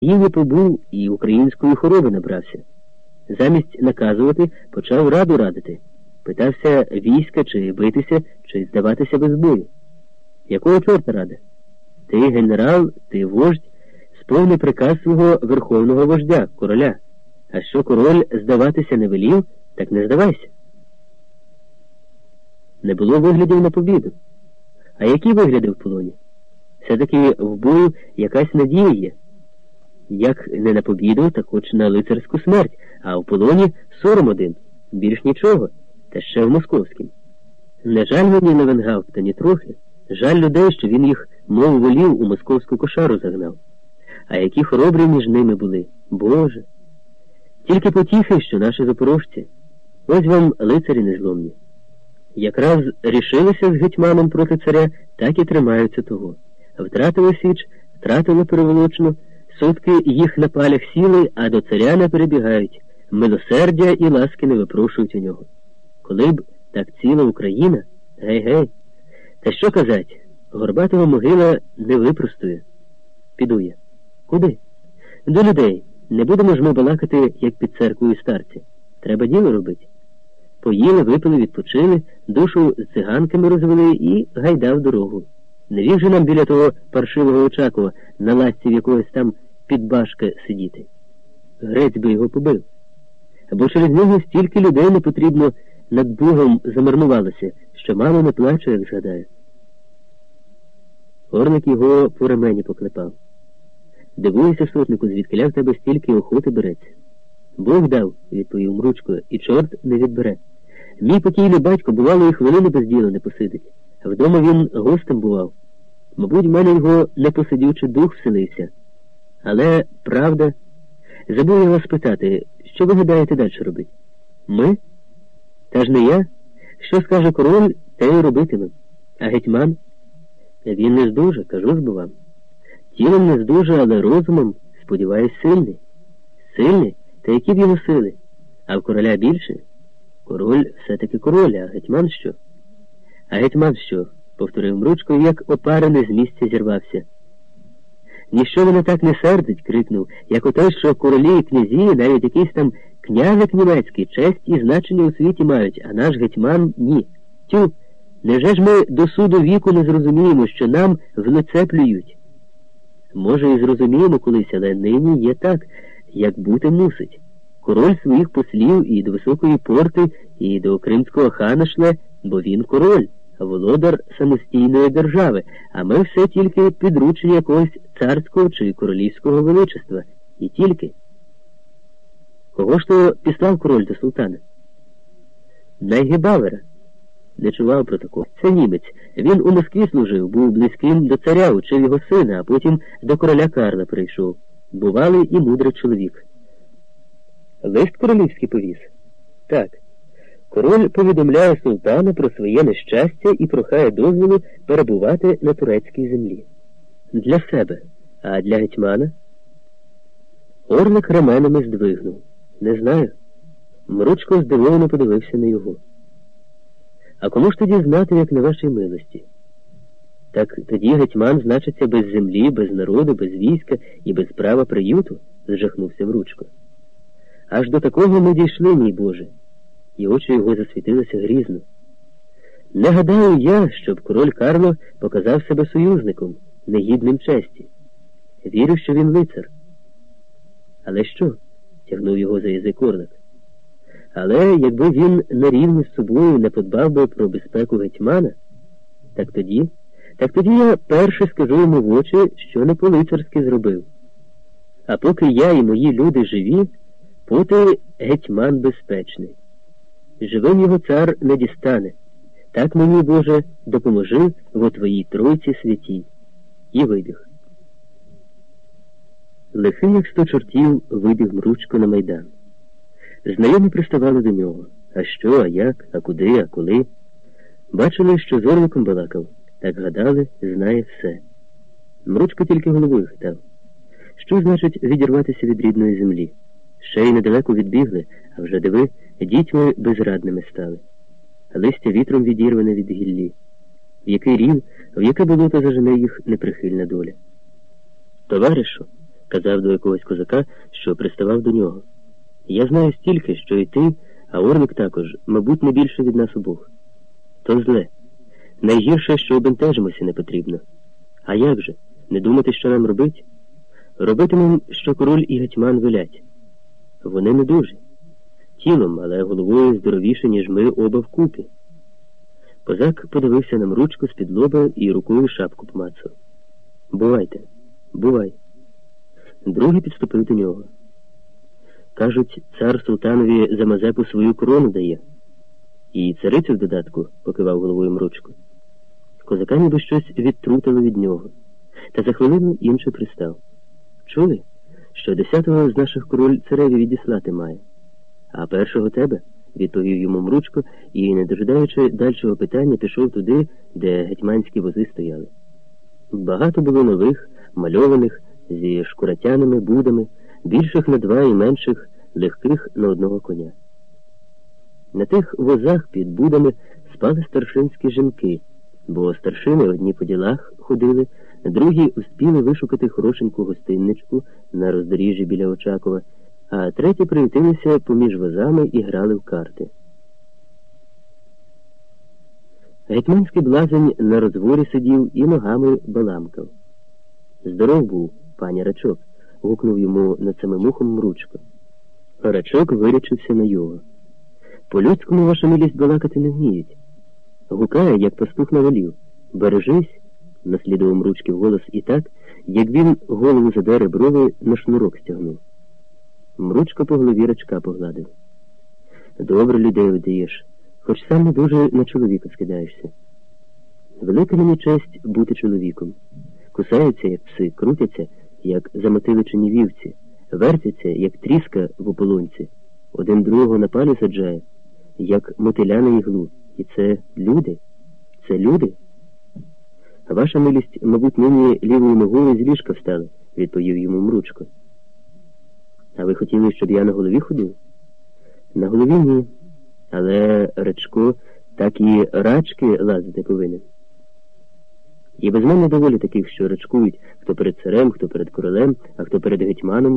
Її побув і української хвороби набрався. Замість наказувати почав раду радити. Питався війська, чи битися, чи здаватися без бою. Якого чорта рада? Ти генерал, ти вождь, сповни приказ свого верховного вождя, короля. А що король здаватися не велів, так не здавайся. Не було виглядів на побіду. А які вигляди в полоні? Все-таки в бою якась надія є. Як не на побіду, так хоч на лицарську смерть, а в полоні сором один, більш нічого, та ще в московськім. Не жаль мені Левенгаупта ні трохи. Жаль людей, що він їх, мов волів, у московську кошару загнав. А які хоробрі між ними були, Боже. Тільки потіхи, що наші запорожці. Ось вам лицарі незломні. Якраз рішилися з гетьманом проти царя, так і тримаються того. Втратили січ, втратили переволочну, сутки їх на палях сіли, а до царя не перебігають, милосердя і ласки не випрошують у нього. Коли б так ціла Україна, гей-гей. Та що казать, Горбатого могила не випростує. Піду я. Куди? До людей. Не будемо ж ми балакати, як під церквою старці. Треба діло робити. Поїли, випили, відпочили, душу з циганками розвели і гайдав дорогу. Не віг же нам біля того паршивого Очакова на ласці в якогось там підбашка сидіти. Грець би його побив. Бо через нього стільки людей не потрібно над Богом замарнувалося, що мало не плаче, як згадаю. Орник його по ремені поклепав. Дивуюся, сотнику, звідки в тебе стільки охоти береться. Бог дав, відповів Мручко, і чорт не відбере. Мій покійний батько, бувало, і хвилини без діла не посидить. Вдома він гостем бував. Мабуть, в мене його непосидючий дух вселився. Але правда, забув я вас питати, що ви гадаєте далі робити? Ми? Та ж не я. Що скаже король, те й робитимем. А гетьман? Він не здуже, кажу ж бо вам. Тілом не здуже, але розумом, сподіваюсь, сильний. Сильний? Та які б його сили? А в короля більше? Король все-таки король, а гетьман що? А гетьман що? повторив Мручко, як опарений з місця зірвався. Ніщо мене так не сердить, крикнув, як оте, що королі і князі, навіть якийсь там князик німецький, честь і значення у світі мають, а наш гетьман ні. Тю, неже ж ми до суду віку не зрозуміємо, що нам в лице плюють? Може, і зрозуміємо колись, але нині є так, як бути мусить. Король своїх послів і до високої порти, і до кримського хана шле, бо він король володар самостійної держави, а ми все тільки підручені якогось царського чи королівського величества. І тільки. Кого ж то післав король до султана? Найгібавера. Не чував про такого. Це німець. Він у Москві служив, був близьким до царя, учив його сина, а потім до короля Карла прийшов. Бувалий і мудрий чоловік. Лист королівський повіз? Так. Король повідомляє султана про своє нещастя і прохає дозволу перебувати на турецькій землі. Для себе, а для гетьмана? Орлик раменами здвигнув. Не знаю. Мручко здивовано подивився на його. А кому ж тоді знати, як на вашій милості? Так тоді гетьман значиться без землі, без народу, без війська і без права приюту, зжахнувся Мручко. Аж до такого ми дійшли, мій Боже і очі його засвітилися грізно. Не гадаю я, щоб король Карло показав себе союзником, негідним честі. Вірю, що він лицар. Але що? тягнув його за язик орлик. Але якби він на рівні з собою не подбав би про безпеку гетьмана, так тоді, так тоді я перше скажу йому в очі, що не по-лицарськи зробив. А поки я і мої люди живі, поти гетьман безпечний живим його цар не дістане. Так мені, Боже, допоможи во Твоїй Тройці святій. І вибіг. Лихий, як сто чортів, вибіг мручко на майдан. Знайомі приставали до нього. А що, а як, а куди, а коли. Бачили, що з орликом балакав, так гадали, знає все. Мручко тільки головою хитав. Що значить відірватися від рідної землі? Ще й недалеко відбігли, а вже диви, дітьми безрадними стали. Листя вітром відірване від гіллі, який рів, в яке болото зажене їх неприхильна доля. Товаришу, казав до якогось козака, що приставав до нього. Я знаю стільки, що і ти, а Орлик також, мабуть, не більше від нас обох. То зле. Найгірше, що обентежимося не потрібно. А як же? Не думати, що нам робить? Робитимем, що король і гетьман велять. Вони не дуже. Тілом, але головою здоровіше, ніж ми оба вкупі. Козак подивився на мручку з-під лоба і рукою шапку помацав. Бувайте, бувай. Другий підступив до нього. Кажуть, цар султанові за Мазепу свою корону дає. І царицю в додатку, покивав головою мручку. Козака ніби щось відтрутило від нього, та за хвилину інший пристав. Чули, що десятого з наших король цареві відіслати має, а першого тебе, відповів йому мручко і, не дожидаючи дальшого питання, пішов туди, де гетьманські вози стояли. Багато було нових, мальованих, зі шкуратяними будами, більших на два і менших, легких на одного коня. На тих возах під будами спали старшинські жінки, бо старшини одні по ділах ходили, другі успіли вишукати хорошеньку гостинничку на роздоріжжі біля Очакова, а треті приютилися поміж возами і грали в карти. Гетьманський блазень на розворі сидів і ногами баламкав. Здоров був, пані рачок, гукнув йому над самим ухом мручко. Рачок вирячився на його. По-людському ваша милість балакати не вміють. Гукає, як пастух навелів. Бережись, наслідував мручки голос і так, як він голову задери брови на шнурок стягнув. Мручко по голові рачка погладив. Добре людей видаєш, хоч сам не дуже на чоловіка скидаєшся. Велика мені честь бути чоловіком. Кусаються, як пси, крутяться, як замотиличені вівці, вертяться, як тріска в ополонці, один другого на палі саджає, як мотиля на іглу. І це люди? Це люди? Ваша милість, мабуть, нині лівою ногою з ліжка встали, відповів йому мручко. А ви хотіли, щоб я на голові ходив? На голові ні. Але Рачко так і рачки лазити повинен. І без мене доволі таких, що рачкують хто перед царем, хто перед королем, а хто перед гетьманом.